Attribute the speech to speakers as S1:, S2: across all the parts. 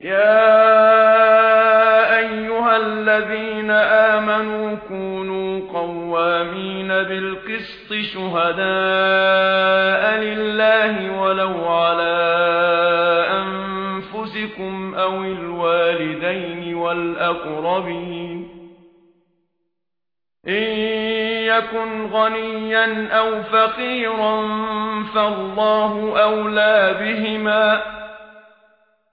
S1: يا ايها الذين امنوا كونوا قوامين بالقسط شهداء لله ولو على انفسكم أو الوالدين والاقربين إن يكن غنيا أو فقيرا فالله اولى بهما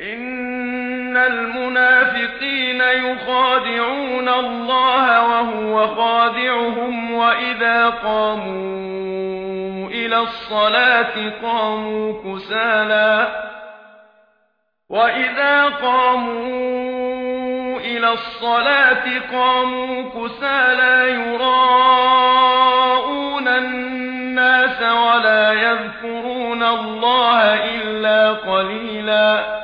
S1: ان المنافقين يخادعون الله وهو خادعهم واذا قاموا إلى الصلاه قاموا كسالى واذا قاموا إلى الصلاه قاموا كسالا يراءون الناس ولا يذكرون الله الا قليلا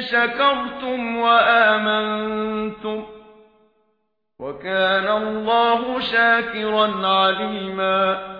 S1: شكرتم وآمنتم وكان الله شاكرا عليما